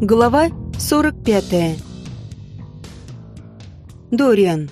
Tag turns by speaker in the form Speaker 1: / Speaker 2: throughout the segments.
Speaker 1: Глава 45. Дориан.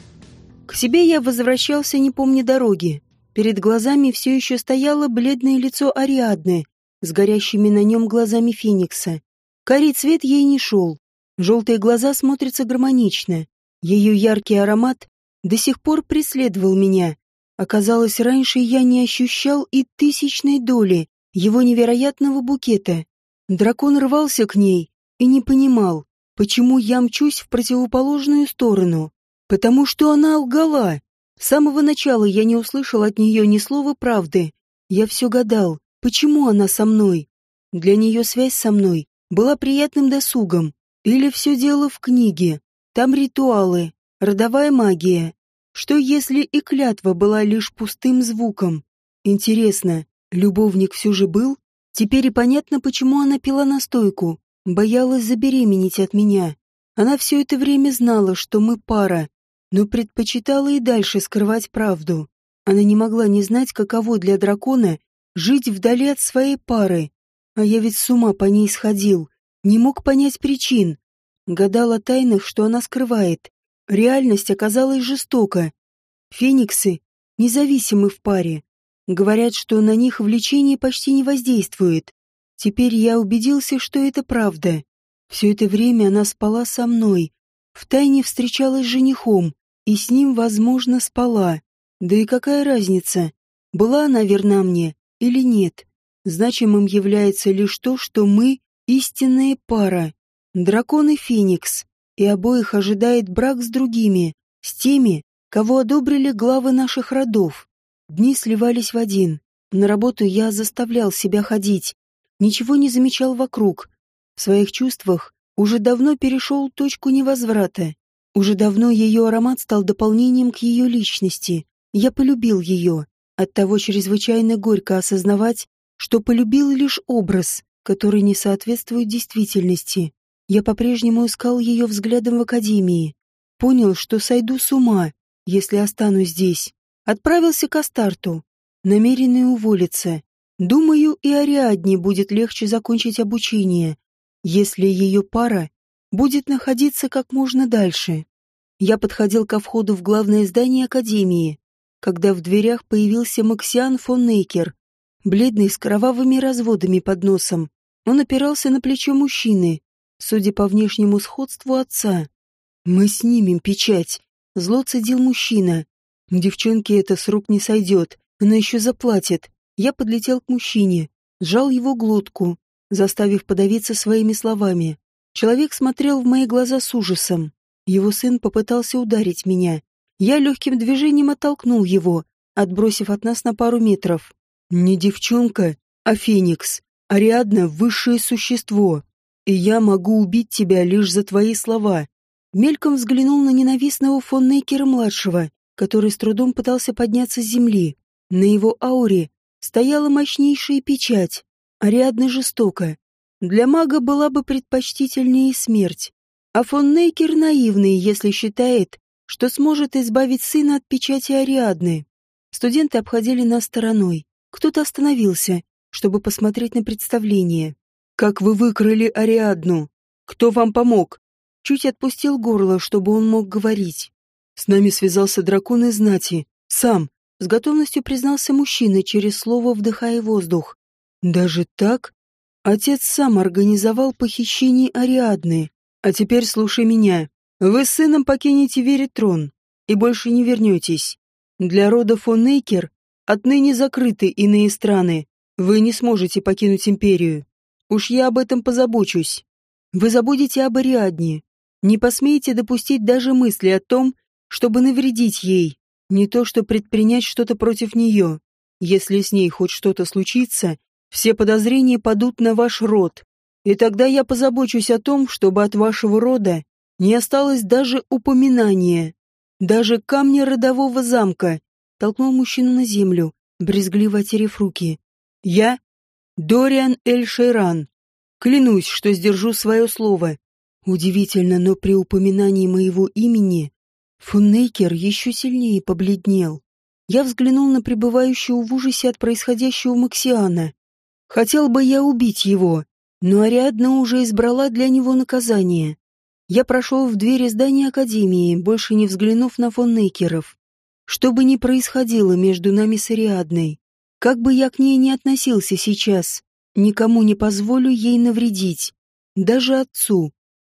Speaker 1: К себе я возвращался, не помня дороги. Перед глазами все еще стояло бледное лицо Ариадны с горящими на нем глазами Феникса. Карий цвет ей не шел. Желтые глаза смотрятся гармонично. Ее яркий аромат до сих пор преследовал меня. Оказалось, раньше я не ощущал и тысячной доли его невероятного букета. Дракон рвался к ней, и не понимал, почему я мчусь в противоположную сторону. Потому что она лгала. С самого начала я не услышал от нее ни слова правды. Я все гадал, почему она со мной. Для нее связь со мной была приятным досугом. Или все дело в книге. Там ритуалы, родовая магия. Что если и клятва была лишь пустым звуком? Интересно, любовник все же был? Теперь и понятно, почему она пила настойку. Боялась забеременеть от меня. Она все это время знала, что мы пара, но предпочитала и дальше скрывать правду. Она не могла не знать, каково для дракона жить вдали от своей пары. А я ведь с ума по ней сходил, не мог понять причин. Гадал о тайнах, что она скрывает. Реальность оказалась жестока. Фениксы независимы в паре. Говорят, что на них влечение почти не воздействует. Теперь я убедился, что это правда. Все это время она спала со мной, втайне встречалась с женихом, и с ним, возможно, спала. Да и какая разница, была она верна мне или нет. Значимым является лишь то, что мы — истинная пара. Дракон и Феникс, и обоих ожидает брак с другими, с теми, кого одобрили главы наших родов. Дни сливались в один. На работу я заставлял себя ходить, ничего не замечал вокруг. В своих чувствах уже давно перешел точку невозврата. Уже давно ее аромат стал дополнением к ее личности. Я полюбил ее. Оттого чрезвычайно горько осознавать, что полюбил лишь образ, который не соответствует действительности. Я по-прежнему искал ее взглядом в академии. Понял, что сойду с ума, если останусь здесь. Отправился к Астарту, намеренный уволиться. Думаю, и Ариадне будет легче закончить обучение, если ее пара будет находиться как можно дальше. Я подходил ко входу в главное здание Академии, когда в дверях появился Максиан фон Нейкер, бледный с кровавыми разводами под носом. Он опирался на плечо мужчины, судя по внешнему сходству отца. «Мы снимем печать», — зло цедил мужчина. «Девчонке это с рук не сойдет, она еще заплатит. Я подлетел к мужчине, сжал его глотку, заставив подавиться своими словами. Человек смотрел в мои глаза с ужасом. Его сын попытался ударить меня. Я легким движением оттолкнул его, отбросив от нас на пару метров. «Не девчонка, а феникс. Ариадна — высшее существо. И я могу убить тебя лишь за твои слова». Мельком взглянул на ненавистного фон Нейкера-младшего, который с трудом пытался подняться с земли. На его ауре стояла мощнейшая печать, Ариадна жестока. Для мага была бы предпочтительнее смерть. А фон Нейкер наивный, если считает, что сможет избавить сына от печати Ариадны. Студенты обходили нас стороной. Кто-то остановился, чтобы посмотреть на представление. «Как вы выкрали Ариадну? Кто вам помог?» Чуть отпустил горло, чтобы он мог говорить. С нами связался дракон из знати. Сам. С готовностью признался мужчина, через слово вдыхая воздух. Даже так? Отец сам организовал похищение Ариадны. А теперь слушай меня. Вы с сыном покинете Веритрон и больше не вернетесь. Для рода фон Нейкер отныне закрыты иные страны. Вы не сможете покинуть империю. Уж я об этом позабочусь. Вы забудете об Ариадне. Не посмеете допустить даже мысли о том, чтобы навредить ей. Не то, что предпринять что-то против нее. Если с ней хоть что-то случится, все подозрения падут на ваш род. И тогда я позабочусь о том, чтобы от вашего рода не осталось даже упоминания, даже камня родового замка. Толкнул мужчину на землю, брезгливо отерев руки. Я Дориан Эль-Шейран. Клянусь, что сдержу свое слово. Удивительно, но при упоминании моего имени Фуннейкер еще сильнее побледнел. Я взглянул на пребывающего в ужасе от происходящего Максиана. Хотел бы я убить его, Но Ариадна уже избрала для него наказание. Я прошел в двери здания Академии, больше не взглянув на фон Нейкеров. Что бы ни происходило между нами с Ариадной, как бы я к ней ни относился сейчас, никому не позволю ей навредить, даже отцу.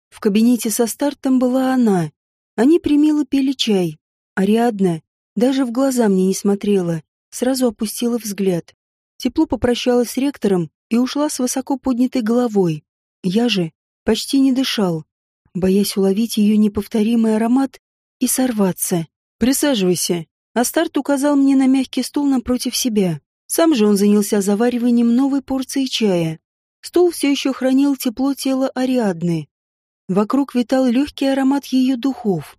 Speaker 1: В кабинете со стартом была она. Они примило пили чай. Ариадна даже в глаза мне не смотрела, сразу опустила взгляд. Тепло попрощалась с ректором и ушла с высоко поднятой головой. Я же почти не дышал, боясь уловить ее неповторимый аромат и сорваться. «Присаживайся». Астарт указал мне на мягкий стул напротив себя. Сам же он занялся завариванием новой порции чая. Стул все еще хранил тепло тела Ариадны. Вокруг витал легкий аромат ее духов.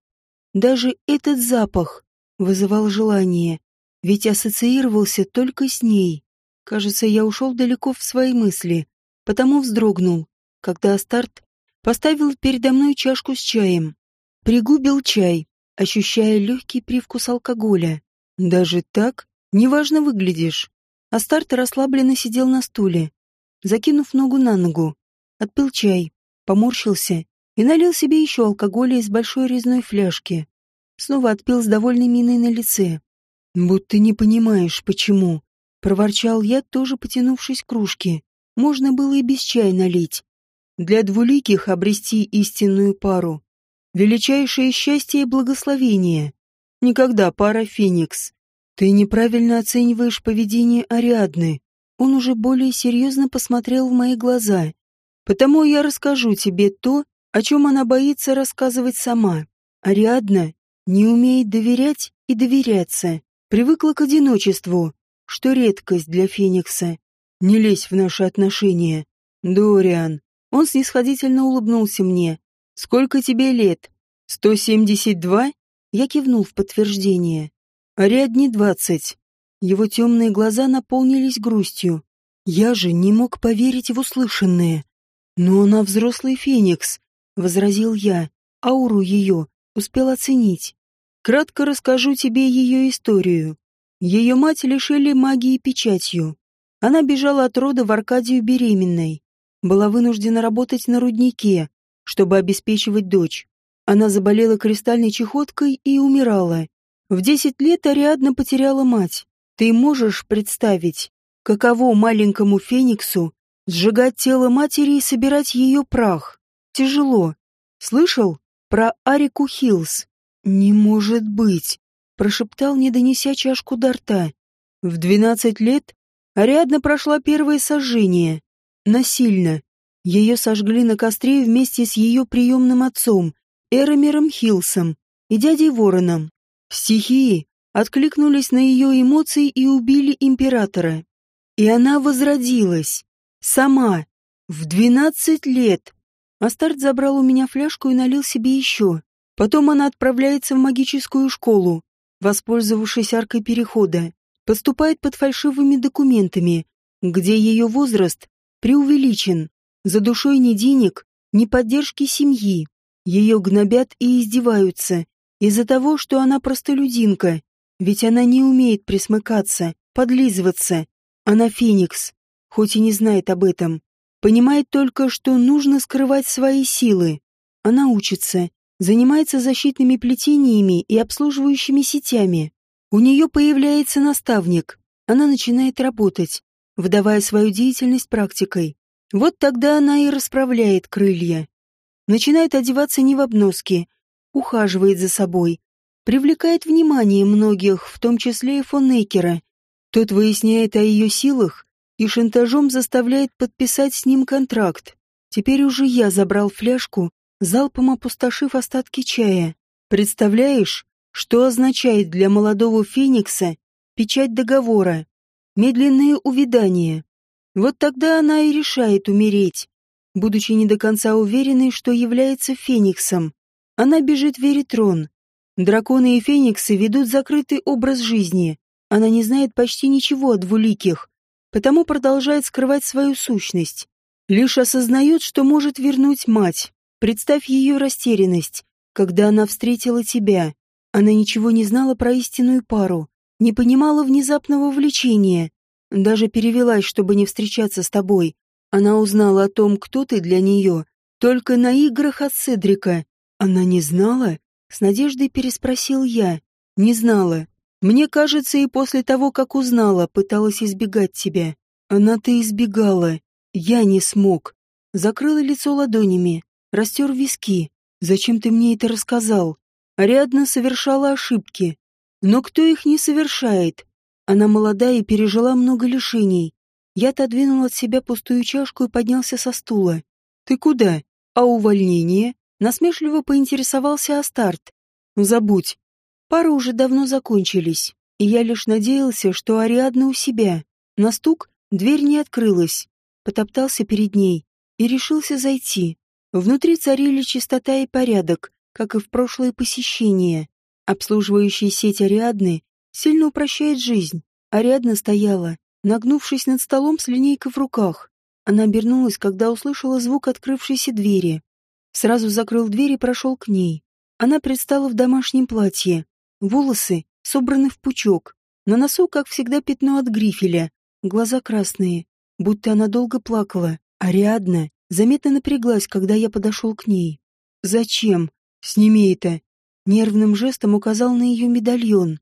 Speaker 1: Даже этот запах вызывал желание, ведь ассоциировался только с ней. Кажется, я ушел далеко в свои мысли, потому вздрогнул, когда Астарт поставил передо мной чашку с чаем. Пригубил чай, ощущая легкий привкус алкоголя. Даже так неважно выглядишь. Астарт расслабленно сидел на стуле, закинув ногу на ногу. Отпил чай, поморщился и налил себе еще алкоголя из большой резной фляжки. Снова отпил с довольной миной на лице. «Будто не понимаешь, почему», — проворчал я, тоже потянувшись к кружке. «Можно было и без чая налить. Для двуликих обрести истинную пару. Величайшее счастье и благословение. Никогда пара Феникс. Ты неправильно оцениваешь поведение Ариадны. Он уже более серьезно посмотрел в мои глаза. Потому я расскажу тебе то, о чем она боится рассказывать сама. Ариадна не умеет доверять и доверяться, привыкла к одиночеству, что редкость для Феникса. Не лезь в наши отношения. Дориан. Он снисходительно улыбнулся мне. Сколько тебе лет? Сто семьдесят два? Я кивнул в подтверждение. Ариадне двадцать. Его темные глаза наполнились грустью. Я же не мог поверить в услышанное. Но она взрослый Феникс, возразил я. Ауру ее успел оценить. Кратко расскажу тебе ее историю. Ее мать лишили магии печатью. Она бежала от рода в Аркадию беременной. Была вынуждена работать на руднике, чтобы обеспечивать дочь. Она заболела кристальной чехоткой и умирала. В десять лет Ариадна потеряла мать. Ты можешь представить, каково маленькому Фениксу сжигать тело матери и собирать ее прах? Тяжело. Слышал про Арику Хиллс? «Не может быть!» — прошептал, не донеся чашку до рта. В двенадцать лет Ариадна прошла первое сожжение. Насильно. Ее сожгли на костре вместе с ее приемным отцом, Эромером Хилсом и дядей Вороном. Стихии откликнулись на ее эмоции и убили императора. И она возродилась. Сама. В двенадцать лет. Астарт забрал у меня фляжку и налил себе еще. Потом она отправляется в магическую школу, воспользовавшись аркой перехода, поступает под фальшивыми документами, где ее возраст преувеличен, за душой ни денег, ни поддержки семьи. Ее гнобят и издеваются из-за того, что она простолюдинка, ведь она не умеет присмыкаться, подлизываться. Она феникс, хоть и не знает об этом. Понимает только, что нужно скрывать свои силы. Она учится, занимается защитными плетениями и обслуживающими сетями. У нее появляется наставник. Она начинает работать, выдавая свою деятельность практикой. Вот тогда она и расправляет крылья. Начинает одеваться не в обноски, ухаживает за собой, привлекает внимание многих, в том числе и фон Нейкера. Тот выясняет о ее силах и шантажом заставляет подписать с ним контракт. Теперь уже я забрал фляжку залпом опустошив остатки чая. Представляешь, что означает для молодого феникса печать договора, медленное увядание? Вот тогда она и решает умереть, будучи не до конца уверенной, что является фениксом. Она бежит в Веритрон. Драконы и фениксы ведут закрытый образ жизни. Она не знает почти ничего о двуликих, потому продолжает скрывать свою сущность. Лишь осознает, что может вернуть мать. Представь ее растерянность, когда она встретила тебя. Она ничего не знала про истинную пару, не понимала внезапного влечения, даже перевелась, чтобы не встречаться с тобой. Она узнала о том, кто ты для нее, только на играх от Седрика. Она не знала? С надеждой переспросил я. Не знала. Мне кажется, и после того, как узнала, пыталась избегать тебя. Она-то избегала. Я не смог. Закрыла лицо ладонями, растер виски. Зачем ты мне это рассказал? Ариадна совершала ошибки. Но кто их не совершает? Она молодая и пережила много лишений. Я отодвинул от себя пустую чашку и поднялся со стула. «Ты куда? А увольнение?» Насмешливо поинтересовался Астарт. «Забудь. Пары уже давно закончились, и я лишь надеялся, что Ариадна у себя. На стук дверь не открылась. Потоптался перед ней и решился зайти. Внутри царили чистота и порядок, как и в прошлое посещение. Обслуживающая сеть Ариадны сильно упрощает жизнь. Ариадна стояла, нагнувшись над столом с линейкой в руках. Она обернулась, когда услышала звук открывшейся двери. Сразу закрыл дверь и прошел к ней. Она предстала в домашнем платье. Волосы собраны в пучок. На носу, как всегда, пятно от грифеля. Глаза красные, будто она долго плакала. Ариадна заметно напряглась, когда я подошел к ней. «Зачем? Сними это!» Нервным жестом указал на ее медальон.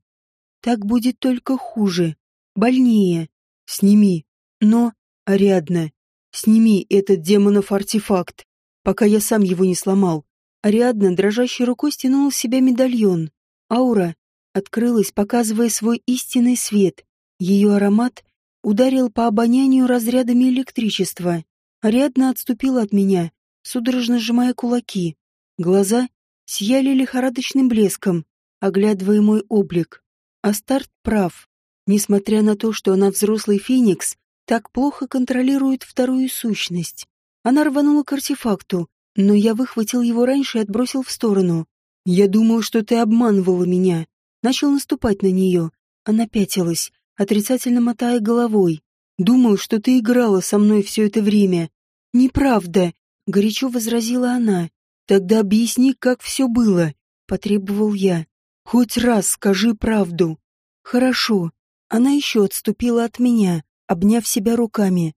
Speaker 1: «Так будет только хуже. Больнее. Сними. Но, Ариадна, сними этот демонов артефакт, пока я сам его не сломал. Ариадна дрожащей рукой стянула с себя медальон. Аура открылась, показывая свой истинный свет. Ее аромат ударил по обонянию разрядами электричества. Ариадна отступила от меня, судорожно сжимая кулаки. Глаза сияли лихорадочным блеском, оглядывая мой облик. Астарт прав. Несмотря на то, что она взрослый феникс, так плохо контролирует вторую сущность. Она рванула к артефакту, но я выхватил его раньше и отбросил в сторону. «Я думал, что ты обманывала меня». Начал наступать на нее. Она пятилась, отрицательно мотая головой. «Думал, что ты играла со мной все это время». «Неправда», — горячо возразила она. «Тогда объясни, как все было», — потребовал я. «Хоть раз скажи правду». «Хорошо». Она еще отступила от меня, обняв себя руками.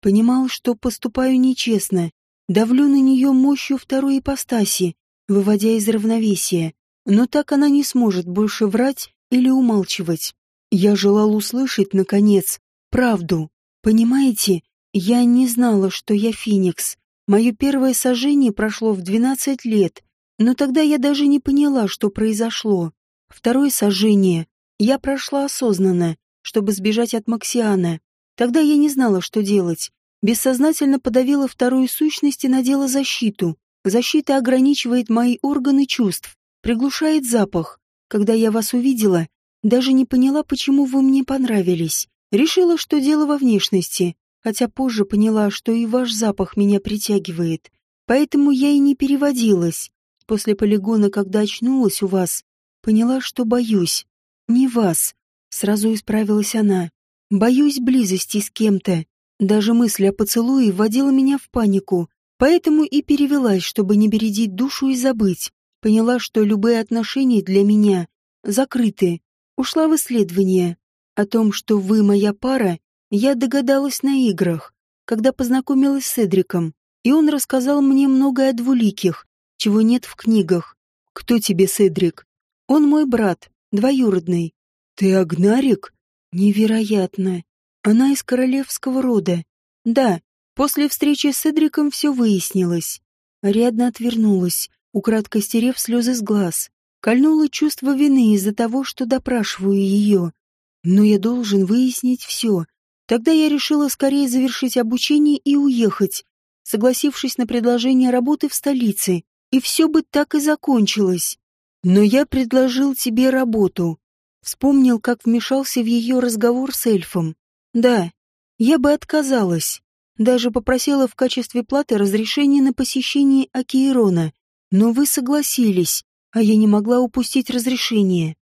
Speaker 1: Понимал, что поступаю нечестно, давлю на нее мощью второй ипостаси, выводя из равновесия. Но так она не сможет больше врать или умалчивать. Я желал услышать, наконец, правду. Понимаете, я не знала, что я Феникс. Мое первое сожжение прошло в 12 лет, но тогда я даже не поняла, что произошло. Второе сожжение я прошла осознанно, чтобы сбежать от Максиана. Тогда я не знала, что делать. Бессознательно подавила вторую сущность и надела защиту. Защита ограничивает мои органы чувств, приглушает запах. Когда я вас увидела, даже не поняла, почему вы мне понравились. Решила, что дело во внешности, хотя позже поняла, что и ваш запах меня притягивает. Поэтому я и не переводилась. После полигона, когда очнулась у вас, поняла, что боюсь. Не вас. Сразу исправилась она. Боюсь близости с кем-то. Даже мысль о поцелуе вводила меня в панику, поэтому и перевелась, чтобы не бередить душу и забыть. Поняла, что любые отношения для меня закрыты. Ушла в исследование. О том, что вы моя пара, я догадалась на играх, когда познакомилась с Эдриком, и он рассказал мне многое о двуликих, чего нет в книгах. Кто тебе Седрик? Он мой брат, двоюродный. Ты Агнарик? Невероятно. Она из королевского рода. Да, после встречи с Эдриком все выяснилось. Ариадна отвернулась, украдкой стерев слезы с глаз. Кольнуло чувство вины из-за того, что допрашиваю ее. Но я должен выяснить все. Тогда я решила скорее завершить обучение и уехать, согласившись на предложение работы в столице, и все бы так и закончилось. Но я предложил тебе работу. Вспомнил, как вмешался в ее разговор с эльфом. Да, я бы отказалась. Даже попросила в качестве платы разрешение на посещение Акиерона. Но вы согласились, а я не могла упустить разрешение.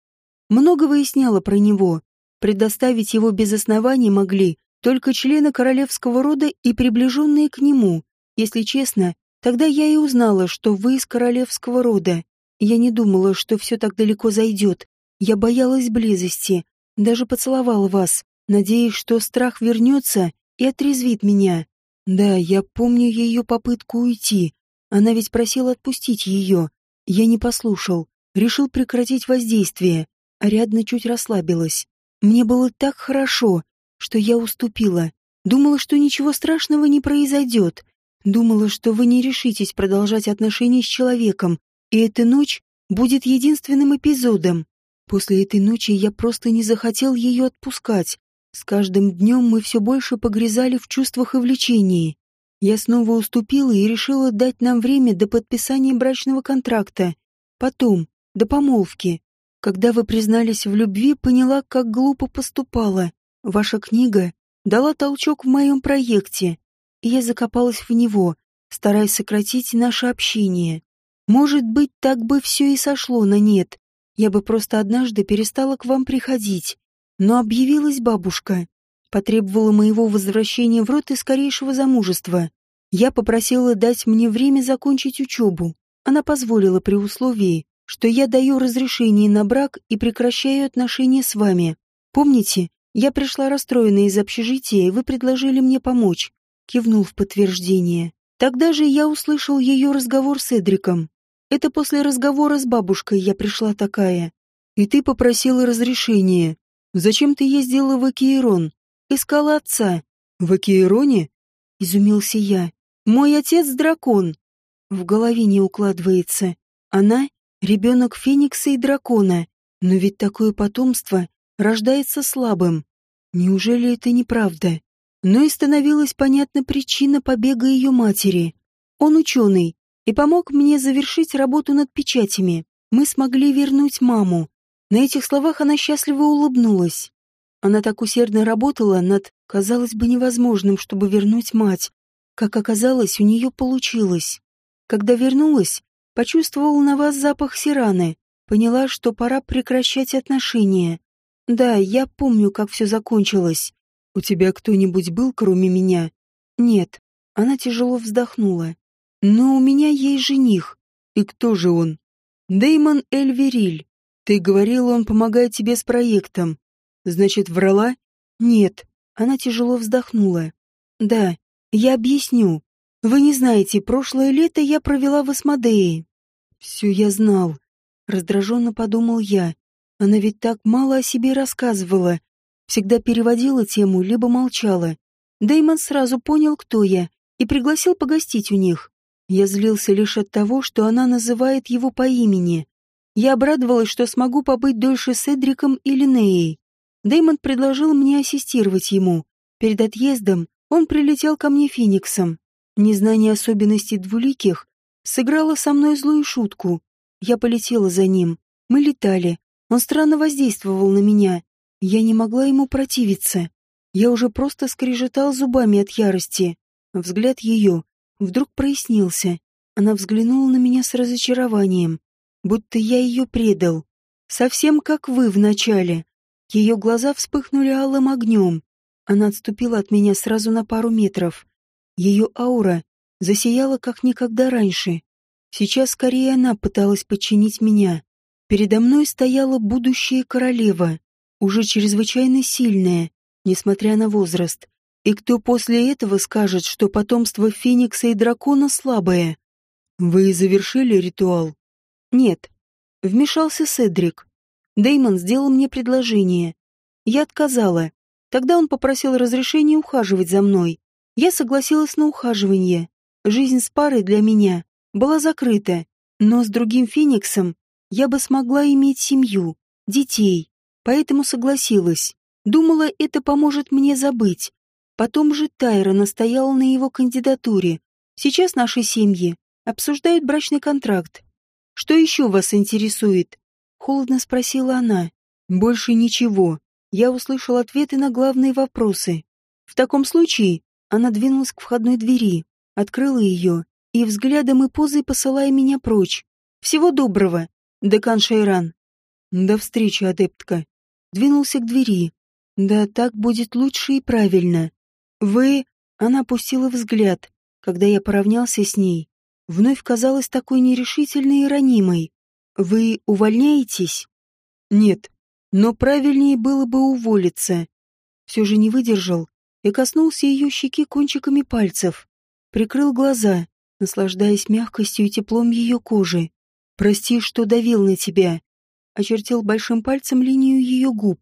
Speaker 1: Много выясняла про него. Предоставить его без оснований могли только члены королевского рода и приближенные к нему. Если честно, тогда я и узнала, что вы из королевского рода. Я не думала, что все так далеко зайдет. Я боялась близости, даже поцеловала вас, надеясь, что страх вернется и отрезвит меня. Да, я помню ее попытку уйти. Она ведь просила отпустить ее. Я не послушал. Решил прекратить воздействие. Ариадна чуть расслабилась. Мне было так хорошо, что я уступила. Думала, что ничего страшного не произойдет. Думала, что вы не решитесь продолжать отношения с человеком, и эта ночь будет единственным эпизодом. После этой ночи я просто не захотел ее отпускать. С каждым днем мы все больше погрязали в чувствах и влечении. Я снова уступила и решила дать нам время до подписания брачного контракта. Потом, до помолвки. Когда вы признались в любви, поняла, как глупо поступала. Ваша книга дала толчок в моем проекте, и я закопалась в него, стараясь сократить наше общение. Может быть, так бы все и сошло на нет. Я бы просто однажды перестала к вам приходить. Но объявилась бабушка. Потребовала моего возвращения в рот и скорейшего замужества. Я попросила дать мне время закончить учебу. Она позволила при условии, что я даю разрешение на брак и прекращаю отношения с вами. Помните, я пришла расстроенная из общежития, и вы предложили мне помочь. Кивнул в подтверждение. Тогда же я услышал ее разговор с Эдриком. Это после разговора с бабушкой я пришла такая. И ты попросила разрешения. Зачем ты ездила в Акиерон? Искала отца. В Акиероне? Изумился я. Мой отец дракон. В голове не укладывается. Она — ребенок Феникса и дракона. Но ведь такое потомство рождается слабым. Неужели это неправда? Но и становилась понятна причина побега ее матери. Он ученый и помог мне завершить работу над печатями. Мы смогли вернуть маму. На этих словах она счастливо улыбнулась. Она так усердно работала над, казалось бы, невозможным, чтобы вернуть мать. Как оказалось, у нее получилось. Когда вернулась, почувствовала на вас запах сираны, поняла, что пора прекращать отношения. Да, я помню, как все закончилось. У тебя кто-нибудь был, кроме меня? Нет. Она тяжело вздохнула. Но у меня есть жених. И кто же он? Деймон Эльвериль. Ты говорила, он помогает тебе с проектом. Значит, врала? Нет. Она тяжело вздохнула. Да, я объясню. Вы не знаете, прошлое лето я провела в Асмодее. Все я знал. Раздраженно подумал я. Она ведь так мало о себе рассказывала. Всегда переводила тему, либо молчала. Дэймон сразу понял, кто я, и пригласил погостить у них. Я злился лишь от того, что она называет его по имени. Я обрадовалась, что смогу побыть дольше с Эдриком и Линеей. Дэймон предложил мне ассистировать ему. Перед отъездом он прилетел ко мне Фениксом. Незнание особенностей двуликих сыграло со мной злую шутку. Я полетела за ним. Мы летали. Он странно воздействовал на меня. Я не могла ему противиться. Я уже просто скрежетал зубами от ярости. Взгляд ее вдруг прояснился. Она взглянула на меня с разочарованием будто я ее предал. Совсем как вы вначале. Ее глаза вспыхнули алым огнем. Она отступила от меня сразу на пару метров. Ее аура засияла как никогда раньше. Сейчас скорее она пыталась подчинить меня. Передо мной стояла будущая королева, уже чрезвычайно сильная, несмотря на возраст. И кто после этого скажет, что потомство Феникса и дракона слабое? Вы завершили ритуал? Нет. Вмешался Седрик. Деймон сделал мне предложение. Я отказала. Тогда он попросил разрешения ухаживать за мной. Я согласилась на ухаживание. Жизнь с парой для меня была закрыта, но с другим Фениксом я бы смогла иметь семью, детей. Поэтому согласилась. Думала, это поможет мне забыть. Потом же Тайра настояла на его кандидатуре. Сейчас наши семьи обсуждают брачный контракт. Что еще вас интересует?» Холодно спросила она. «Больше ничего. Я услышал ответы на главные вопросы. В таком случае она двинулась к входной двери, открыла ее и взглядом и позой посылая меня прочь. «Всего доброго, декан Шайран». «До встречи, адептка». Двинулся к двери. «Да так будет лучше и правильно. Вы...» Она опустила взгляд, когда я поравнялся с ней вновь казалась такой нерешительной и ранимой. «Вы увольняетесь?» «Нет, но правильнее было бы уволиться». Все же не выдержал и коснулся ее щеки кончиками пальцев. Прикрыл глаза, наслаждаясь мягкостью и теплом ее кожи. «Прости, что давил на тебя». Очертил большим пальцем линию ее губ,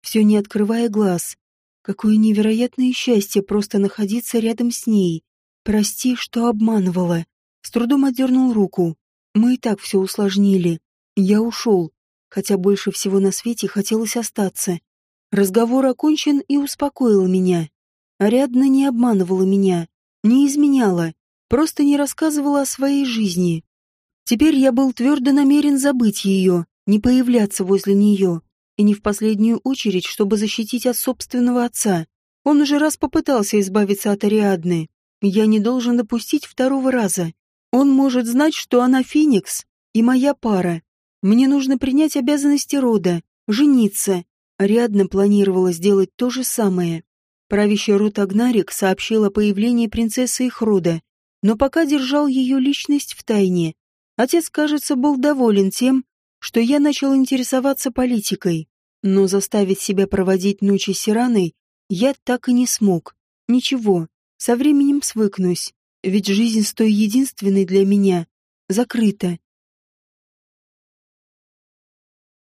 Speaker 1: все не открывая глаз. Какое невероятное счастье просто находиться рядом с ней. Прости, что обманывала. С трудом отдернул руку. Мы и так все усложнили. Я ушел, хотя больше всего на свете хотелось остаться. Разговор окончен и успокоил меня. Ариадна не обманывала меня, не изменяла, просто не рассказывала о своей жизни. Теперь я был твердо намерен забыть ее, не появляться возле нее, и не в последнюю очередь, чтобы защитить от собственного отца. Он уже раз попытался избавиться от Ариадны. Я не должен допустить второго раза. Он может знать, что она Феникс и моя пара. Мне нужно принять обязанности рода, жениться. Ариадна планировала сделать то же самое. Правящий род Агнарик сообщил о появлении принцессы их рода, но пока держал ее личность в тайне. Отец, кажется, был доволен тем, что я начал интересоваться политикой, но заставить себя проводить ночи с Сираной я так и не смог. Ничего, со временем свыкнусь. Ведь жизнь с той единственной для меня закрыта.